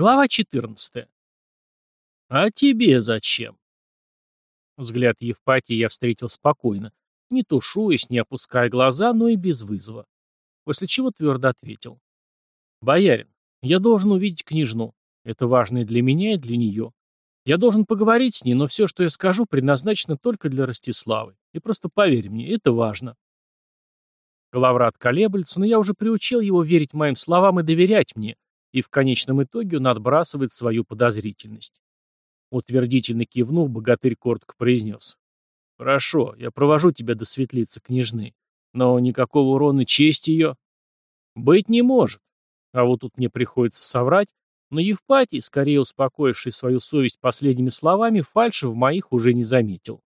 Глава 14. «А тебе зачем?» Взгляд Евпатии я встретил спокойно, не тушуясь, не опуская глаза, но и без вызова. После чего твердо ответил. «Боярин, я должен увидеть княжну. Это важно и для меня, и для нее. Я должен поговорить с ней, но все, что я скажу, предназначено только для Ростиславы. И просто поверь мне, это важно». Главрат колеблется, но я уже приучил его верить моим словам и доверять мне, и в конечном итоге он отбрасывает свою подозрительность. Утвердительно кивнув, богатырь коротко произнес. «Хорошо, я провожу тебя до светлицы княжны, но никакого урона чести ее...» «Быть не может. А вот тут мне приходится соврать, но Евпатий, скорее успокоивший свою совесть последними словами, фальши в моих уже не заметил.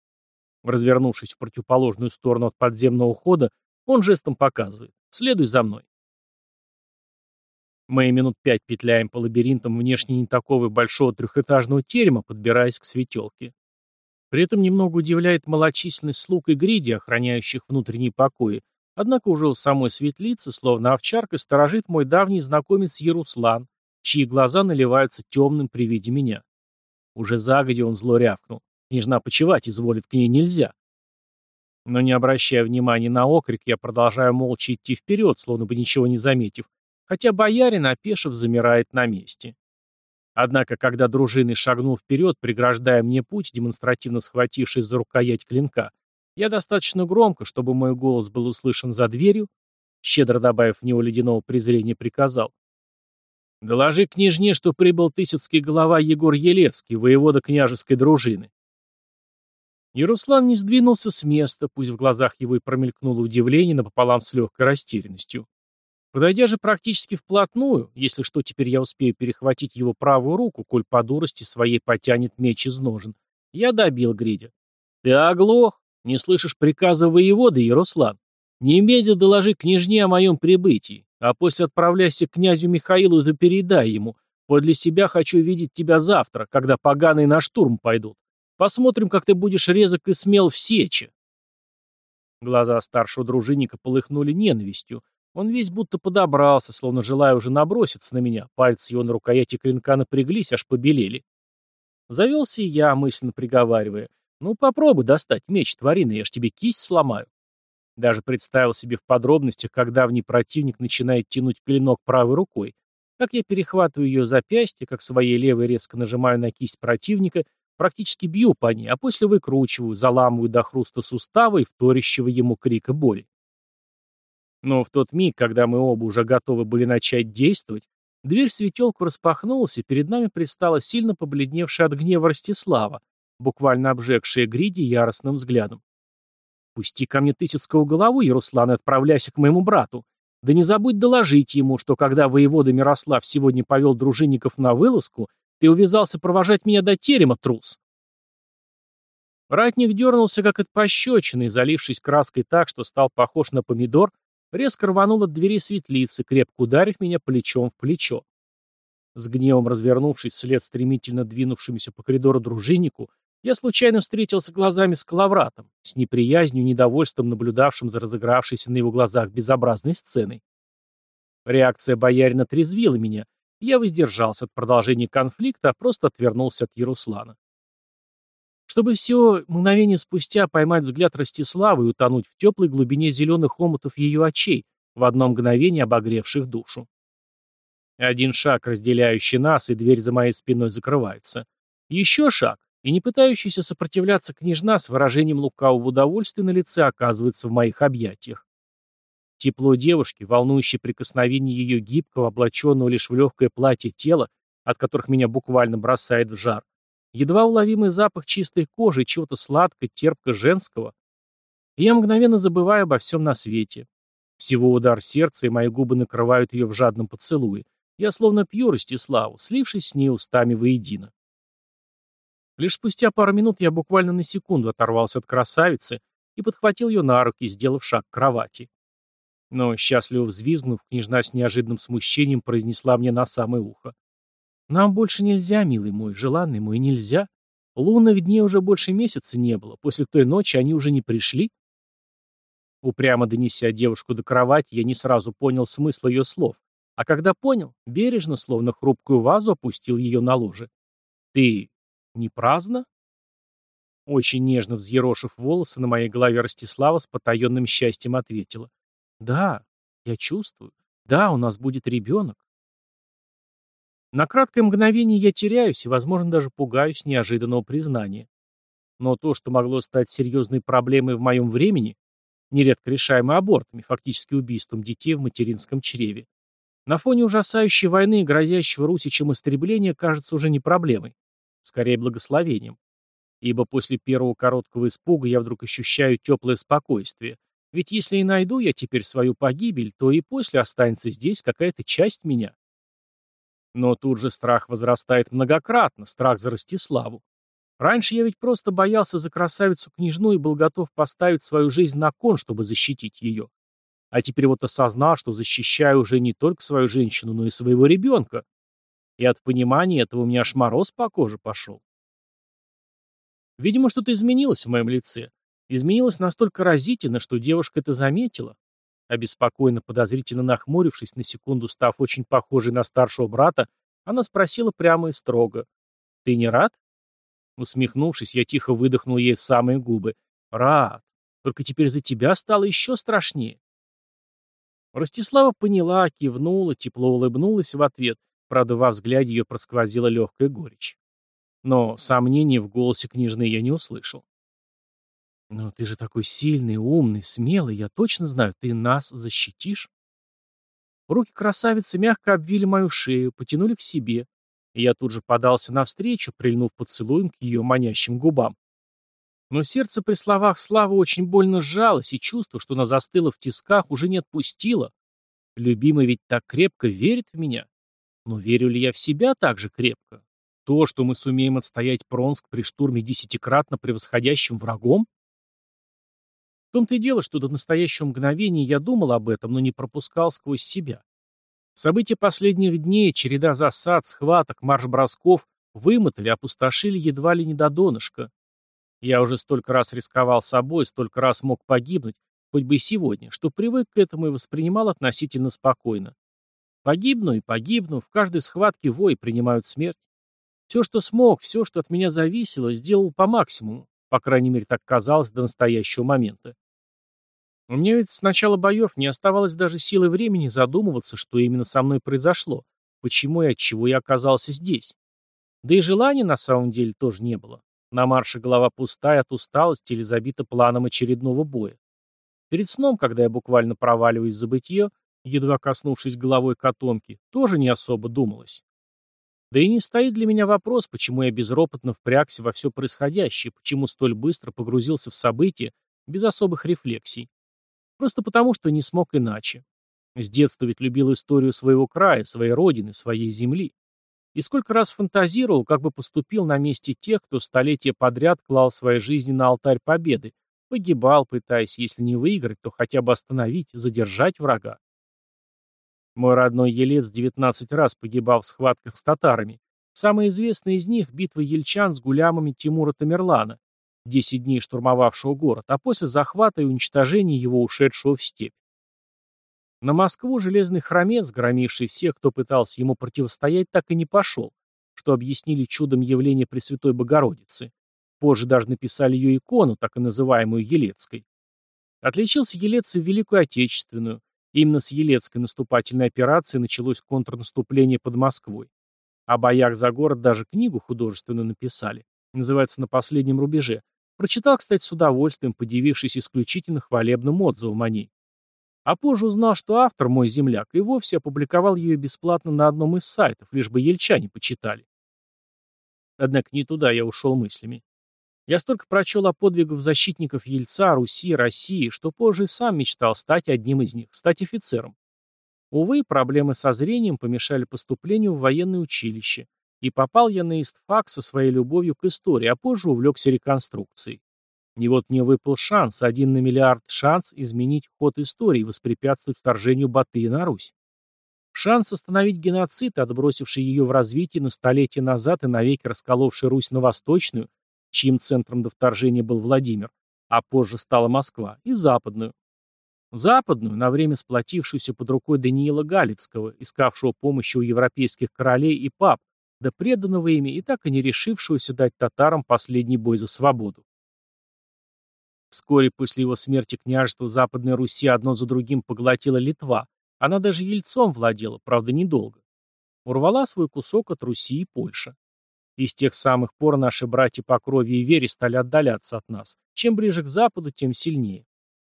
Развернувшись в противоположную сторону от подземного хода, он жестом показывает «Следуй за мной». Мы минут пять петляем по лабиринтам внешне не такого большого трехэтажного терема, подбираясь к светелке. При этом немного удивляет малочисленность слуг и гриди, охраняющих внутренние покои, однако уже у самой светлицы, словно овчарка, сторожит мой давний знакомец Яруслан, чьи глаза наливаются темным при виде меня. Уже загоди он зло рявкнул. Княжна почевать изволит, к ней нельзя. Но не обращая внимания на окрик, я продолжаю молча идти вперед, словно бы ничего не заметив, хотя боярин, опешив, замирает на месте. Однако, когда дружины шагнул вперед, преграждая мне путь, демонстративно схватившись за рукоять клинка, я достаточно громко, чтобы мой голос был услышан за дверью, щедро добавив в него ледяного презрения, приказал. «Доложи княжне, что прибыл тысяцкий глава Егор Елецкий, воевода княжеской дружины». И Руслан не сдвинулся с места, пусть в глазах его и промелькнуло удивление напополам с легкой растерянностью. Подойдя же практически вплотную, если что, теперь я успею перехватить его правую руку, коль по дурости своей потянет меч из ножен, я добил Гридя. «Ты оглох? Не слышишь приказа воевода, Ярослав? Немедля доложи княжне о моем прибытии, а после отправляйся к князю Михаилу и передай ему. Подле себя хочу видеть тебя завтра, когда поганые на штурм пойдут. Посмотрим, как ты будешь резок и смел в сече». Глаза старшего дружинника полыхнули ненавистью, он весь будто подобрался, словно желая уже наброситься на меня. Пальцы его на рукояти клинка напряглись, аж побелели. Завелся и я, мысленно приговаривая. «Ну, попробуй достать меч, тварина, я ж тебе кисть сломаю». Даже представил себе в подробностях, как давний противник начинает тянуть клинок правой рукой, как я перехватываю ее запястье, как своей левой резко нажимаю на кисть противника, практически бью по ней, а после выкручиваю, заламываю до хруста сустава и вторящего ему крика боли. Но в тот миг, когда мы оба уже готовы были начать действовать, дверь в светелку распахнулась, и перед нами предстала сильно побледневшая от гнева Ростислава, буквально обжегшая Гриди яростным взглядом. «Пусти ко мне Тысяцкого голову, Яруслан, и отправляйся к моему брату. Да не забудь доложить ему, что когда воевода Мирослав сегодня повел дружинников на вылазку, ты увязался провожать меня до терема, трус». Ратник дернулся, как от пощечины, залившись краской так, что стал похож на помидор, резко рванул от двери светлицы, крепко ударив меня плечом в плечо. С гневом развернувшись вслед стремительно двинувшемуся по коридору дружиннику, я случайно встретился глазами с Калавратом, с неприязнью и недовольством, наблюдавшим за разыгравшейся на его глазах безобразной сценой. Реакция боярина трезвила меня, и я воздержался от продолжения конфликта, а просто отвернулся от Яруслана чтобы всего мгновение спустя поймать взгляд Ростиславы и утонуть в теплой глубине зеленых омутов ее очей, в одно мгновение обогревших душу. Один шаг, разделяющий нас, и дверь за моей спиной закрывается. Еще шаг, и не пытающийся сопротивляться княжна с выражением лукавого удовольствия на лице оказывается в моих объятиях. Тепло девушки, волнующее прикосновение ее гибкого, облаченного лишь в легкое платье тела, от которых меня буквально бросает в жар, едва уловимый запах чистой кожи чего-то сладко-терпко-женского. И я мгновенно забываю обо всем на свете. Всего удар сердца, и мои губы накрывают ее в жадном поцелуе. Я словно пью Ростиславу, слившись с ней устами воедино. Лишь спустя пару минут я буквально на секунду оторвался от красавицы и подхватил ее на руки, сделав шаг к кровати. Но, счастливо взвизгнув, княжна с неожиданным смущением произнесла мне на самое ухо. Нам больше нельзя, милый мой, желанный мой, нельзя. Лунных дней уже больше месяца не было. После той ночи они уже не пришли. Упрямо донеся девушку до кровати, я не сразу понял смысл ее слов, А когда понял, бережно, словно хрупкую вазу, опустил ее на ложе. «Ты не праздно?» Очень нежно взъерошив волосы, на моей голове Ростислава с потаенным счастьем ответила. «Да, я чувствую. Да, у нас будет ребенок». На краткое мгновение я теряюсь и, возможно, даже пугаюсь неожиданного признания. Но то, что могло стать серьезной проблемой в моем времени, нередко решаемой абортами, фактически убийством детей в материнском чреве, на фоне ужасающей войны и грозящего русичам истребления кажется уже не проблемой, скорее благословением. Ибо после первого короткого испуга я вдруг ощущаю теплое спокойствие. Ведь если и найду я теперь свою погибель, то и после останется здесь какая-то часть меня. Но тут же страх возрастает многократно, страх за Ростиславу. Раньше я ведь просто боялся за красавицу-княжну и был готов поставить свою жизнь на кон, чтобы защитить ее. А теперь вот осознал, что защищаю уже не только свою женщину, но и своего ребенка. И от понимания этого у меня аж мороз по коже пошел. Видимо, что-то изменилось в моем лице. Изменилось настолько разительно, что девушка это заметила. Обеспокоенно, подозрительно нахмурившись, на секунду став очень похожей на старшего брата, она спросила прямо и строго. «Ты не рад?» Усмехнувшись, я тихо выдохнул ей в самые губы. «Рад. Только теперь за тебя стало еще страшнее». Ростислава поняла, кивнула, тепло улыбнулась в ответ, правда, во взгляде ее просквозила легкая горечь. Но сомнений в голосе княжны я не услышал. «Но ты же такой сильный, умный, смелый, я точно знаю, ты нас защитишь?» Руки красавицы мягко обвили мою шею, потянули к себе, и я тут же подался навстречу, прильнув поцелуем к ее манящим губам. Но сердце при словах Славы очень больно сжалось, и чувство, что она застыла в тисках, уже не отпустило. Любимый ведь так крепко верит в меня. Но верю ли я в себя так же крепко? То, что мы сумеем отстоять Пронск при штурме десятикратно превосходящим врагом? Том-то и дело, что до настоящего мгновения я думал об этом, но не пропускал сквозь себя. События последних дней, череда засад, схваток, марш-бросков вымотали, опустошили едва ли не до донышка. Я уже столько раз рисковал собой, столько раз мог погибнуть, хоть бы и сегодня, что привык к этому и воспринимал относительно спокойно. Погибну и погибну, в каждой схватке вой принимают смерть. Все, что смог, все, что от меня зависело, сделал по максимуму. По крайней мере, так казалось до настоящего момента. Меня ведь с начала боев не оставалось даже силы времени задумываться, что именно со мной произошло, почему и от чего я оказался здесь. Да и желания на самом деле тоже не было. На марше голова пустая от усталости или забита планом очередного боя. Перед сном, когда я буквально проваливаюсь в забытье, едва коснувшись головой котомки, тоже не особо думалось. Да и не стоит для меня вопрос, почему я безропотно впрягся во все происходящее, почему столь быстро погрузился в события без особых рефлексий. Просто потому, что не смог иначе. С детства ведь любил историю своего края, своей родины, своей земли. И сколько раз фантазировал, как бы поступил на месте тех, кто столетия подряд клал свои жизни на алтарь победы, погибал, пытаясь, если не выиграть, то хотя бы остановить, задержать врага. Мой родной Елец 19 раз погибал в схватках с татарами. Самая известная из них – битва ельчан с гулямами Тимура Тамерлана, 10 дней штурмовавшего город, а после захвата и уничтожения его ушедшего в степь. На Москву железный хромец, громивший всех, кто пытался ему противостоять, так и не пошел, что объяснили чудом явления Пресвятой Богородицы. Позже даже написали ее икону, так и называемую Елецкой. Отличился Елец в Великую Отечественную, Именно с Елецкой наступательной операции началось контрнаступление под Москвой. О боях за город даже книгу художественную написали. Называется «На последнем рубеже». Прочитал, кстати, с удовольствием, подивившись исключительно хвалебным отзывом о ней. А позже узнал, что автор, мой земляк, и вовсе опубликовал ее бесплатно на одном из сайтов, лишь бы ельчане почитали. Однако не туда я ушел мыслями. Я столько прочел о подвигах защитников Ельца, Руси, России, что позже сам мечтал стать одним из них, стать офицером. Увы, проблемы со зрением помешали поступлению в военное училище, и попал я на истфак со своей любовью к истории, а позже увлекся реконструкцией. И вот мне выпал шанс, один на миллиард шанс изменить ход истории и воспрепятствовать вторжению Батыя на Русь. Шанс остановить геноцид, отбросивший ее в развитие на столетия назад и навеки расколовший Русь на восточную, чьим центром до вторжения был Владимир, а позже стала Москва, и западную. Западную, на время сплотившуюся под рукой Даниила Галицкого, искавшего помощи у европейских королей и пап, да преданного ими и так и не решившегося дать татарам последний бой за свободу. Вскоре после его смерти княжество Западной Руси одно за другим поглотила Литва, она даже Ельцом владела, правда, недолго. Урвала свой кусок от Руси и Польши. И с тех самых пор наши братья по крови и вере стали отдаляться от нас. Чем ближе к Западу, тем сильнее.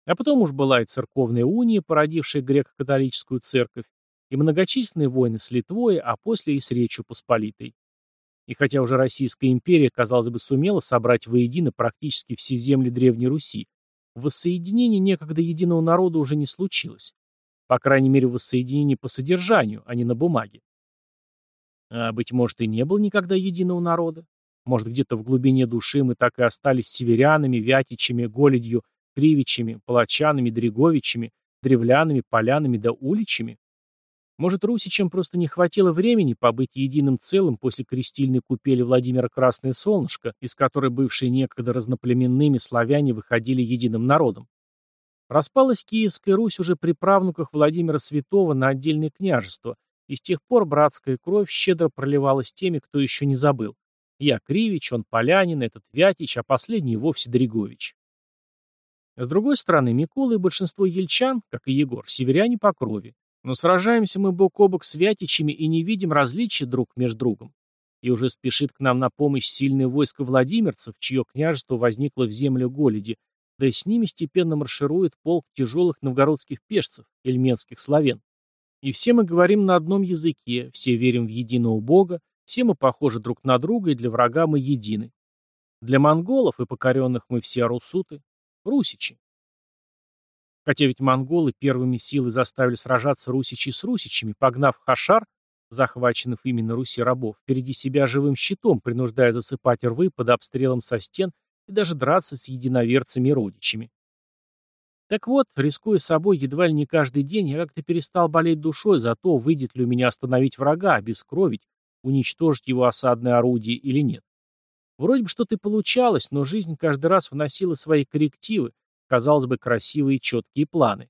А потом уж была и церковная уния, породившая греко-католическую церковь, и многочисленные войны с Литвой, а после и с Речью Посполитой. И хотя уже Российская империя, казалось бы, сумела собрать воедино практически все земли Древней Руси, воссоединение некогда единого народа уже не случилось. По крайней мере, воссоединение по содержанию, а не на бумаге. А, быть может, и не было никогда единого народа. Может, где-то в глубине души мы так и остались северянами, вятичами, голедью кривичами, палачанами, дреговичами, древлянами, полянами да уличами? Может, русичам просто не хватило времени побыть единым целым после крестильной купели Владимира Красное Солнышко, из которой бывшие некогда разноплеменными славяне выходили единым народом? Распалась Киевская Русь уже при правнуках Владимира Святого на отдельные княжества, и с тех пор братская кровь щедро проливалась теми, кто еще не забыл. Я Кривич, он Полянин, этот Вятич, а последний вовсе Дригович. С другой стороны, Микола и большинство ельчан, как и Егор, северяне по крови. Но сражаемся мы бок о бок с вятичами и не видим различия друг между другом. И уже спешит к нам на помощь сильное войско владимирцев, чье княжество возникло в землю Голеди, да и с ними степенно марширует полк тяжелых новгородских пешцев, эльменских славян. И все мы говорим на одном языке, все верим в единого Бога, все мы похожи друг на друга, и для врага мы едины. Для монголов и покоренных мы все русуты, Русичи. Хотя ведь монголы первыми силой заставили сражаться русичи с русичами, погнав Хашар, захваченных именно Руси рабов, впереди себя живым щитом, принуждая засыпать рвы под обстрелом со стен и даже драться с единоверцами родичами. Так вот, рискуя собой едва ли не каждый день, я как-то перестал болеть душой за то, выйдет ли у меня остановить врага, обескровить, уничтожить его осадное орудие или нет. Вроде бы что-то и получалось, но жизнь каждый раз вносила свои коррективы, казалось бы, красивые четкие планы.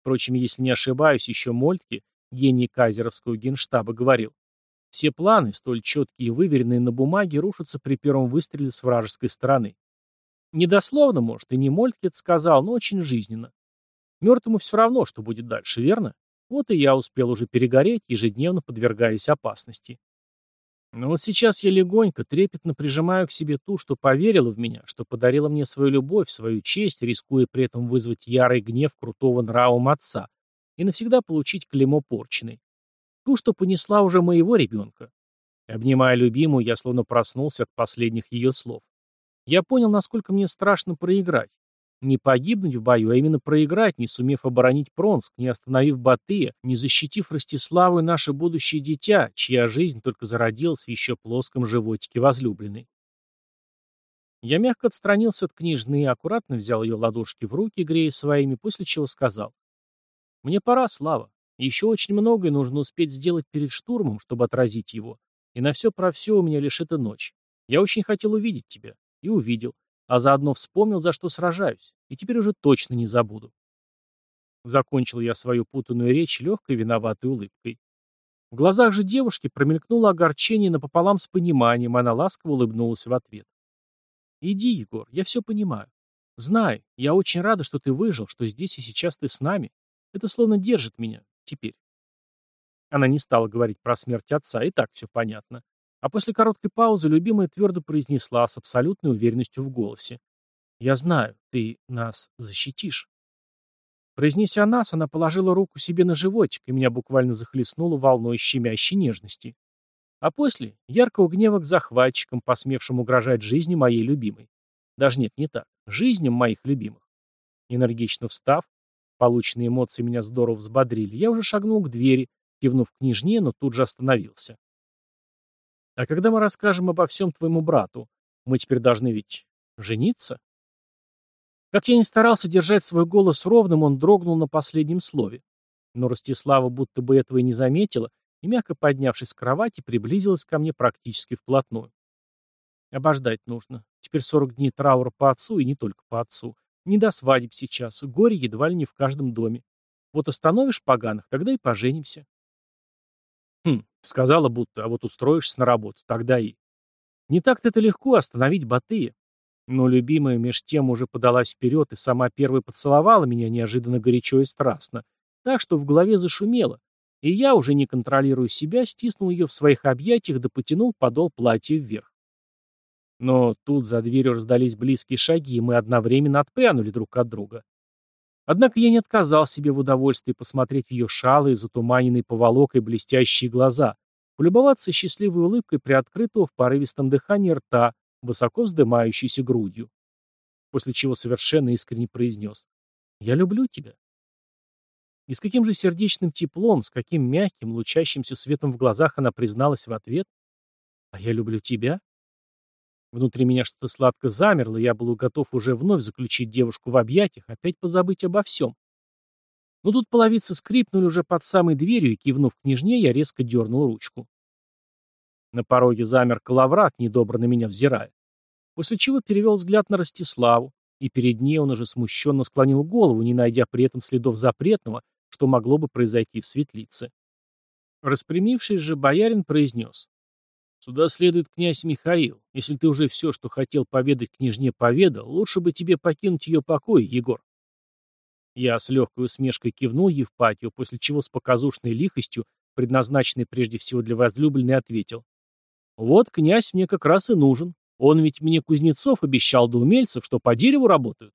Впрочем, если не ошибаюсь, еще Мольтке, гений Кайзеровского генштаба, говорил, все планы, столь четкие и выверенные на бумаге, рушатся при первом выстреле с вражеской стороны. Недословно, может, и не Мольтке это сказал, но очень жизненно. Мертвому все равно, что будет дальше, верно? Вот и я успел уже перегореть, ежедневно подвергаясь опасности. Но вот сейчас я легонько, трепетно прижимаю к себе ту, что поверила в меня, что подарила мне свою любовь, свою честь, рискуя при этом вызвать ярый гнев крутого нравом отца и навсегда получить клеймо порченой. Ту, что понесла уже моего ребенка. Обнимая любимую, я словно проснулся от последних ее слов. Я понял, насколько мне страшно проиграть, не погибнуть в бою, а именно проиграть, не сумев оборонить Пронск, не остановив Батыя, не защитив Ростиславу и наше будущее дитя, чья жизнь только зародилась в еще плоском животике возлюбленной. Я мягко отстранился от княжны, аккуратно взял ее ладошки в руки, грея своими, после чего сказал. «Мне пора, Слава. Еще очень многое нужно успеть сделать перед штурмом, чтобы отразить его. И на все про все у меня лишь эта ночь. Я очень хотел увидеть тебя. И увидел а заодно вспомнил, за что сражаюсь, и теперь уже точно не забуду. Закончил я свою путанную речь легкой виноватой улыбкой. В глазах же девушки промелькнуло огорчение напополам с пониманием, она ласково улыбнулась в ответ. «Иди, Егор, я все понимаю. Знай, я очень рада, что ты выжил, что здесь и сейчас ты с нами. Это словно держит меня. Теперь». Она не стала говорить про смерть отца, и так все понятно. А после короткой паузы любимая твердо произнесла с абсолютной уверенностью в голосе. «Я знаю, ты нас защитишь». Произнеся нас, она положила руку себе на животик, и меня буквально захлестнуло волной щемящей нежности. А после — яркого гнева к захватчикам, посмевшим угрожать жизни моей любимой. Даже нет, не так. Жизням моих любимых. Энергично встав, полученные эмоции меня здорово взбодрили, я уже шагнул к двери, кивнув княжне, но тут же остановился. А когда мы расскажем обо всем твоему брату, мы теперь должны ведь жениться? Как я не старался держать свой голос ровным, он дрогнул на последнем слове. Но Ростислава будто бы этого и не заметила, и, мягко поднявшись с кровати, приблизилась ко мне практически вплотную. Обождать нужно. Теперь сорок дней траура по отцу, и не только по отцу. Не до свадеб сейчас, горе едва ли не в каждом доме. Вот остановишь поганых, тогда и поженимся. Хм, сказала будто, а вот устроишься на работу, тогда и... Не так-то это легко остановить Батыя. Но любимая меж тем уже подалась вперед и сама первой поцеловала меня неожиданно горячо и страстно, так что в голове зашумело, и я, уже не контролируя себя, стиснул ее в своих объятиях да потянул подол платья вверх. Но тут за дверью раздались близкие шаги, и мы одновременно отпрянули друг от друга. Однако я не отказал себе в удовольствии посмотреть в ее шалые, затуманенные поволокой блестящие глаза, полюбоваться счастливой улыбкой приоткрытого в порывистом дыхании рта, высоко вздымающейся грудью. После чего совершенно искренне произнес «Я люблю тебя». И с каким же сердечным теплом, с каким мягким, лучащимся светом в глазах она призналась в ответ «А я люблю тебя?» Внутри меня что-то сладко замерло, я был готов уже вновь заключить девушку в объятиях, опять позабыть обо всем. Но тут половицы скрипнули уже под самой дверью, и, кивнув княжне, я резко дернул ручку. На пороге замер Калаврат, недобро на меня взирая. После чего перевел взгляд на Ростиславу, и перед ней он уже смущенно склонил голову, не найдя при этом следов запретного, что могло бы произойти в светлице. Распрямившись же, боярин произнес. «Сюда следует князь Михаил. Если ты уже все, что хотел поведать княжне, поведал, лучше бы тебе покинуть ее покой, Егор». Я с легкой усмешкой кивнул Евпатию, после чего с показушной лихостью, предназначенной прежде всего для возлюбленной, ответил. «Вот князь мне как раз и нужен. Он ведь мне кузнецов обещал до умельцев, что по дереву работают».